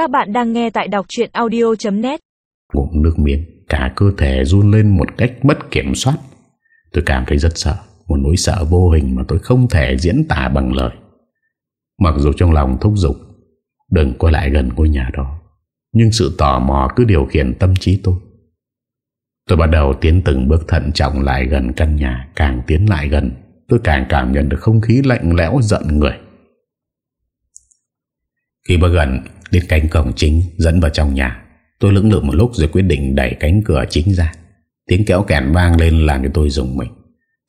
Các bạn đang nghe tại đọc chuyện audio.net Ngụm nước miếng, Cả cơ thể run lên một cách bất kiểm soát. Tôi cảm thấy rất sợ, Một nỗi sợ vô hình mà tôi không thể diễn tả bằng lời. Mặc dù trong lòng thúc giục, Đừng quay lại gần ngôi nhà đó, Nhưng sự tò mò cứ điều khiển tâm trí tôi. Tôi bắt đầu tiến từng bước thận trọng lại gần căn nhà, Càng tiến lại gần, Tôi càng cảm nhận được không khí lạnh lẽo giận người. Khi bước gần đến cánh cổng chính, dẫn vào trong nhà. Tôi lưỡng lự một lúc rồi quyết định đẩy cánh cửa chính ra. Tiếng kéo kẹn vang lên làm cho tôi dùng mình.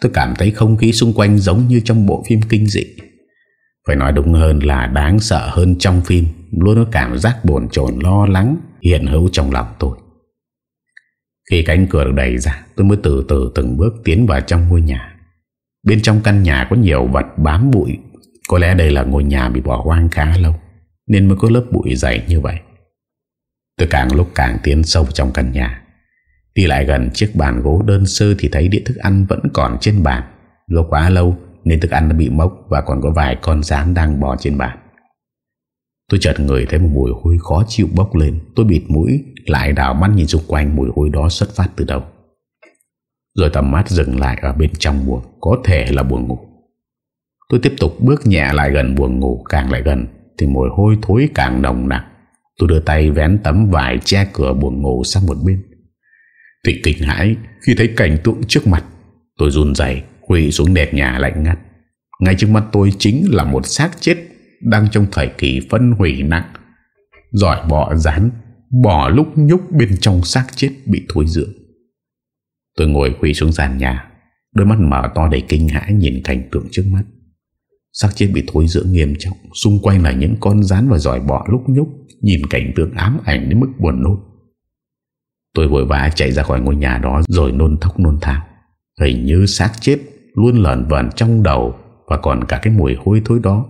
Tôi cảm thấy không khí xung quanh giống như trong bộ phim kinh dị. Phải nói đúng hơn là đáng sợ hơn trong phim, Luôn có cảm giác bồn chồn, lo lắng hiện hữu trong lòng tôi. Khi cánh cửa được đẩy ra, Tôi mới từ từ từng bước tiến vào trong ngôi nhà. Bên trong căn nhà có nhiều vật bám bụi. Có lẽ đây là ngôi nhà bị bỏ hoang khá lâu. Nên mới có lớp bụi dày như vậy. Tôi càng lúc càng tiến sâu trong căn nhà. Đi lại gần chiếc bàn gỗ đơn sơ Thì thấy đĩa thức ăn vẫn còn trên bàn. Do quá lâu nên thức ăn đã bị mốc Và còn có vài con rán đang bò trên bàn. Tôi chợt người thấy một mùi hôi khó chịu bốc lên. Tôi bịt mũi, Lại đảo mắt nhìn xung quanh mùi hôi đó xuất phát từ đâu. Rồi tầm mắt dừng lại ở bên trong buồng, Có thể là buồng ngủ. Tôi tiếp tục bước nhẹ lại gần buồng ngủ, Càng lại gần. Thì mùi hôi thối càng nồng nặng Tôi đưa tay vén tấm vải che cửa buồn ngủ sang một bên. Thịnh kinh hãi khi thấy cảnh tượng trước mặt. Tôi run dày quỳ xuống đẹp nhà lạnh ngắt. Ngay trước mắt tôi chính là một xác chết Đang trong thời kỳ phân hủy nặng. Giỏi bọ rán Bỏ lúc nhúc bên trong xác chết bị thối dưỡng Tôi ngồi quỳ xuống sàn nhà, Đôi mắt mở to đầy kinh hãi nhìn cảnh tượng trước mắt xác chết bị thối dưỡng nghiêm trọng. Xung quanh là những con rán và giỏi bọ lúc nhúc, Nhìn cảnh tượng ám ảnh đến mức buồn nôn. Tôi vội vã chạy ra khỏi ngôi nhà đó Rồi nôn thóc nôn thao Hình như xác chết luôn lợn vẩn trong đầu Và còn cả cái mùi hôi thối đó,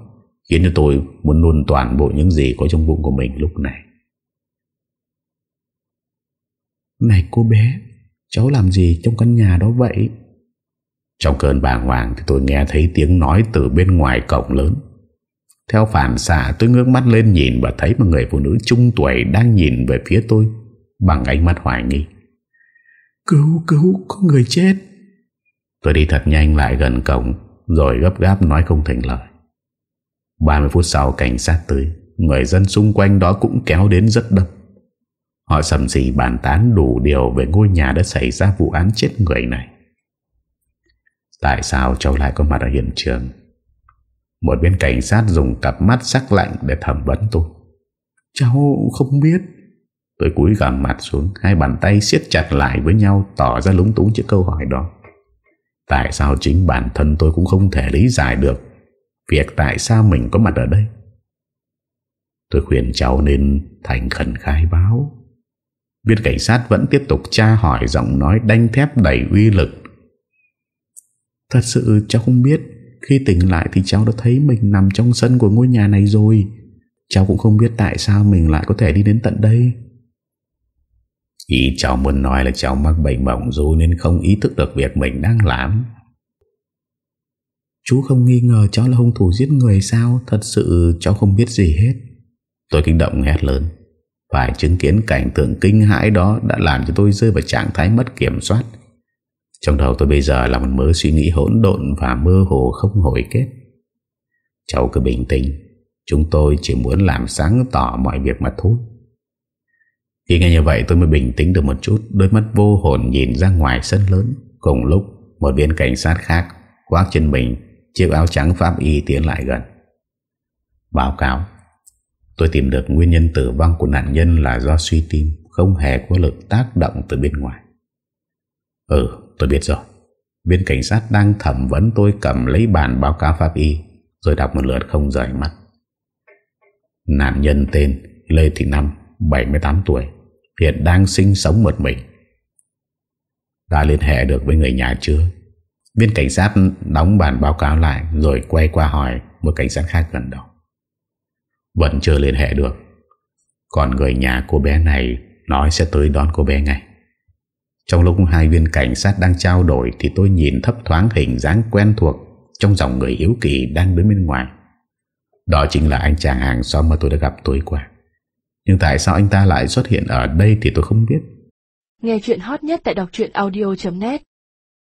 Khiến cho tôi muốn nôn toàn bộ những gì có trong bụng của mình lúc này. Này cô bé, Cháu làm gì trong căn nhà đó vậy? Trong cơn bàng hoàng Thì tôi nghe thấy tiếng nói từ bên ngoài cổng lớn. Theo phản xạ tôi ngước mắt lên nhìn Và thấy một người phụ nữ trung tuổi Đang nhìn về phía tôi Bằng ánh mắt hoài nghi. Cứu cứu có người chết. Tôi đi thật nhanh lại gần cổng Rồi gấp gáp nói không thành lời. 30 phút sau cảnh sát tới. Người dân xung quanh đó cũng kéo đến rất đông. Họ sầm xì bàn tán đủ điều Về ngôi nhà đã xảy ra vụ án chết người này Tại sao cháu lại có mặt ở hiện trường? Một bên cảnh sát dùng cặp mắt sắc lạnh Để thẩm vấn tôi. Cháu không biết. Tôi cúi gằm mặt xuống, Hai bàn tay siết chặt lại với nhau, Tỏ ra lúng túng trước câu hỏi đó. Tại sao chính bản thân tôi cũng không thể lý giải được Việc tại sao mình có mặt ở đây? Tôi khuyên cháu nên thành khẩn khai báo. Viên cảnh sát vẫn tiếp tục tra hỏi giọng nói đanh thép đầy uy lực. Thật sự cháu không biết. Khi tỉnh lại thì cháu đã thấy mình nằm trong sân của ngôi nhà này rồi. Cháu cũng không biết tại sao mình lại có thể đi đến tận đây. Ý cháu muốn nói là cháu mắc bệnh bỏng rú Nên không ý thức được việc mình đang làm. Chú không nghi ngờ cháu là hung thủ giết người sao? Thật sự cháu không biết gì hết. Tôi kinh động hét lớn. Phải chứng kiến cảnh tượng kinh hãi đó Đã làm cho tôi rơi vào trạng thái mất kiểm soát trong đầu tôi bây giờ là một mớ suy nghĩ hỗn độn Và mơ hồ không hồi kết. Cháu cứ bình tĩnh, Chúng tôi chỉ muốn làm sáng tỏ mọi việc mà thôi. Khi nghe như vậy tôi mới bình tĩnh được một chút, Đôi mắt vô hồn nhìn ra ngoài sân lớn. Cùng lúc, một viên cảnh sát khác Khoác trên mình Chiếc áo trắng pháp y tiến lại gần. Báo cáo, Tôi tìm được nguyên nhân tử vong của nạn nhân là do suy tim Không hề có lực tác động từ bên ngoài. Ừ tôi biết rồi. Viên cảnh sát đang thẩm vấn tôi cầm lấy bản báo cáo pháp y, Rồi đọc một lượt không rời mắt. Nạn nhân tên Lê Thị Năm 78 tuổi, Hiện đang sinh sống một mình. Đã liên hệ được với người nhà chưa? Viên cảnh sát đóng bản báo cáo lại, Rồi quay qua hỏi Một cảnh sát khác gần đó. Vẫn chưa liên hệ được. Còn người nhà cô bé này Nói sẽ tới đón cô bé ngay. Trong lúc hai viên cảnh sát đang trao đổi Thì tôi nhìn thấp thoáng hình dáng quen thuộc Trong dòng người hiếu kỳ đang đứng bên ngoài. Đó chính là anh chàng hàng xóm mà tôi đã gặp tối qua. Nhưng tại sao anh ta lại xuất hiện ở đây thì tôi không biết. Nghe chuyện hot nhất tại đọc audio.net